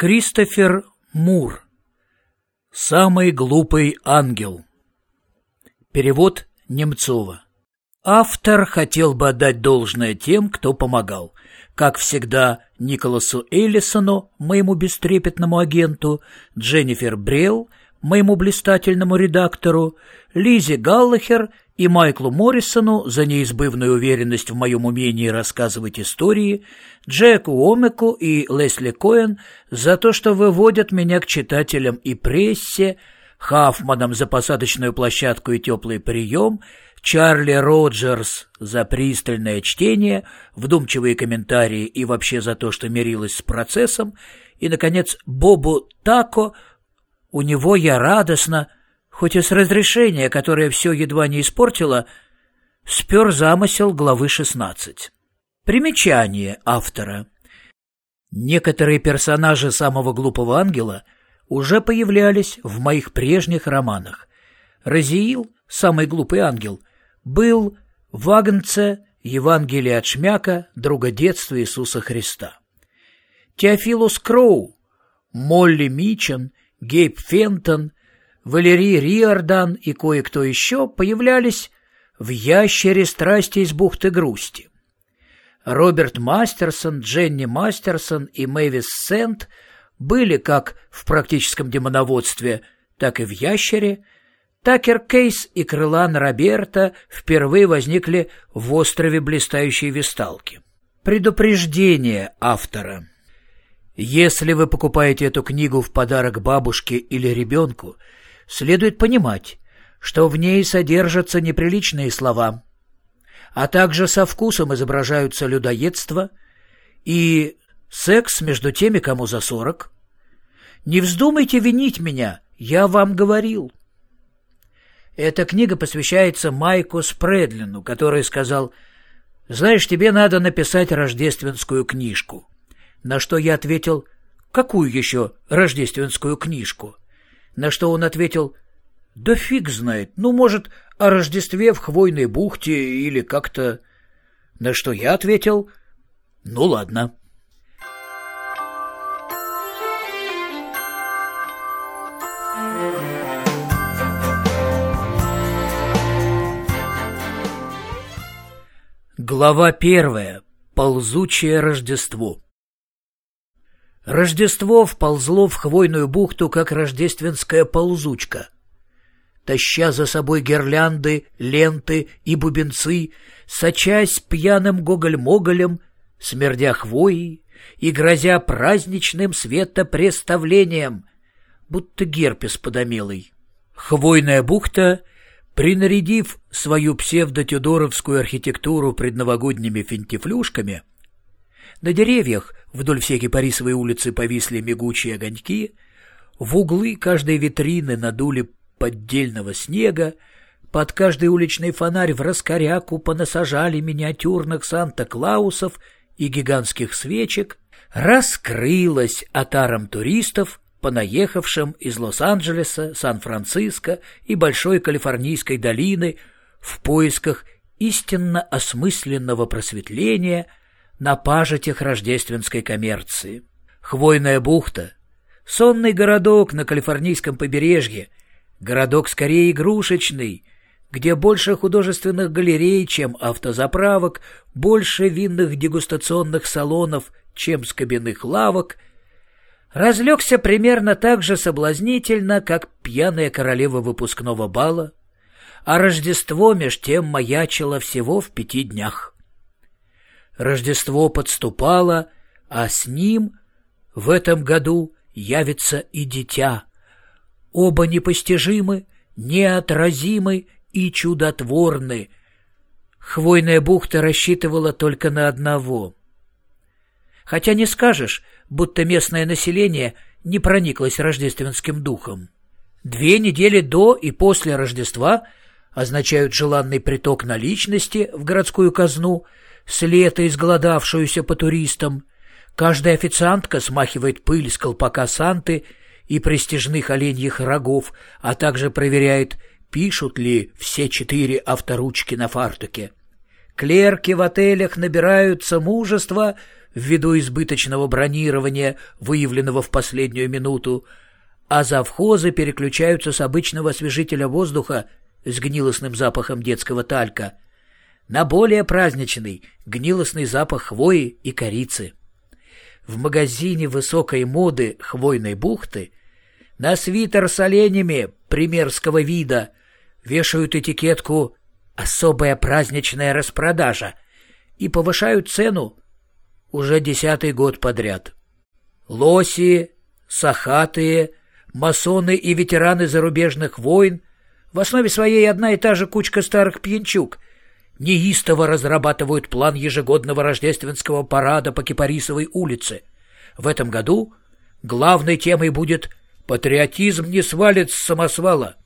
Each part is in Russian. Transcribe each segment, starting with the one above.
Кристофер Мур. Самый глупый ангел. Перевод Немцова. Автор хотел бы отдать должное тем, кто помогал. Как всегда, Николасу Эллисону, моему бестрепетному агенту, Дженнифер Брелл, моему блистательному редактору, Лизе Галлахер и Майклу Моррисону за неизбывную уверенность в моем умении рассказывать истории, Джеку Омеку и Лесли Коэн за то, что выводят меня к читателям и прессе, Хафманам за посадочную площадку и теплый прием, Чарли Роджерс за пристальное чтение, вдумчивые комментарии и вообще за то, что мирилась с процессом, и, наконец, Бобу Тако, у него я радостно хоть и с разрешения, которое все едва не испортило, спер замысел главы 16. Примечание автора. Некоторые персонажи самого глупого ангела уже появлялись в моих прежних романах. Разиил, самый глупый ангел, был в Агнце Евангелие от Шмяка, друга детства Иисуса Христа. Теофилус Кроу, Молли Мичен, Гейб Фентон, Валерий Риордан и кое-кто еще появлялись в ящере страсти из бухты грусти. Роберт Мастерсон, Дженни Мастерсон и Мэвис Сент были как в практическом демоноводстве, так и в ящере. Такер Кейс и Крылан Роберта впервые возникли в острове Блистающей Весталки. Предупреждение автора. Если вы покупаете эту книгу в подарок бабушке или ребенку, следует понимать, что в ней содержатся неприличные слова, а также со вкусом изображаются людоедство и секс между теми, кому за сорок. Не вздумайте винить меня, я вам говорил. Эта книга посвящается Майку Спредлину, который сказал, «Знаешь, тебе надо написать рождественскую книжку». На что я ответил, «Какую еще рождественскую книжку?» На что он ответил, «Да фиг знает, ну, может, о Рождестве в Хвойной бухте или как-то...» На что я ответил, «Ну, ладно». Глава первая. Ползучее Рождество. Рождество вползло в хвойную бухту, как рождественская ползучка. Таща за собой гирлянды, ленты и бубенцы, сочась пьяным гоголь-моголем, смердя хвоей и грозя праздничным светопреставлением, будто герпес подомелый. Хвойная бухта, принарядив свою псевдотюдоровскую архитектуру предновогодними финтифлюшками, на деревьях вдоль всей Кипарисовой улицы повисли мигучие огоньки, в углы каждой витрины надули поддельного снега, под каждый уличный фонарь в раскоряку понасажали миниатюрных Санта-Клаусов и гигантских свечек, раскрылась отаром туристов, понаехавшим из Лос-Анджелеса, Сан-Франциско и Большой Калифорнийской долины в поисках истинно осмысленного просветления – на пажитях рождественской коммерции. Хвойная бухта, сонный городок на калифорнийском побережье, городок скорее игрушечный, где больше художественных галерей, чем автозаправок, больше винных дегустационных салонов, чем скобяных лавок, разлегся примерно так же соблазнительно, как пьяная королева выпускного бала, а Рождество меж тем маячило всего в пяти днях. Рождество подступало, а с ним в этом году явится и дитя. Оба непостижимы, неотразимы и чудотворны. Хвойная бухта рассчитывала только на одного. Хотя не скажешь, будто местное население не прониклось рождественским духом. Две недели до и после Рождества означают желанный приток наличности в городскую казну — с лета изголодавшуюся по туристам. Каждая официантка смахивает пыль с колпака Санты и престижных оленьих рогов, а также проверяет, пишут ли все четыре авторучки на фартуке. Клерки в отелях набираются мужества ввиду избыточного бронирования, выявленного в последнюю минуту, а завхозы переключаются с обычного освежителя воздуха с гнилостным запахом детского талька на более праздничный гнилостный запах хвои и корицы. В магазине высокой моды хвойной бухты на свитер с оленями примерского вида вешают этикетку «Особая праздничная распродажа» и повышают цену уже десятый год подряд. Лоси, сахатые, масоны и ветераны зарубежных войн в основе своей одна и та же кучка старых пьянчуг неистово разрабатывают план ежегодного рождественского парада по Кипарисовой улице. В этом году главной темой будет «Патриотизм не свалит с самосвала».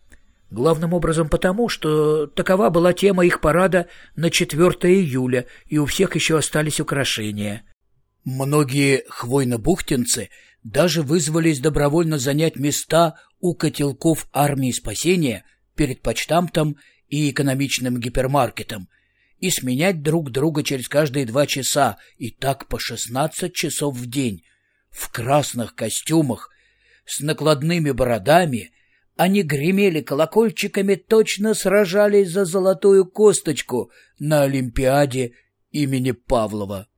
Главным образом потому, что такова была тема их парада на 4 июля, и у всех еще остались украшения. Многие хвойно-бухтинцы даже вызвались добровольно занять места у котелков армии спасения перед почтамтом и экономичным гипермаркетом и сменять друг друга через каждые два часа, и так по 16 часов в день, в красных костюмах, с накладными бородами – они гремели колокольчиками, точно сражались за золотую косточку на Олимпиаде имени Павлова.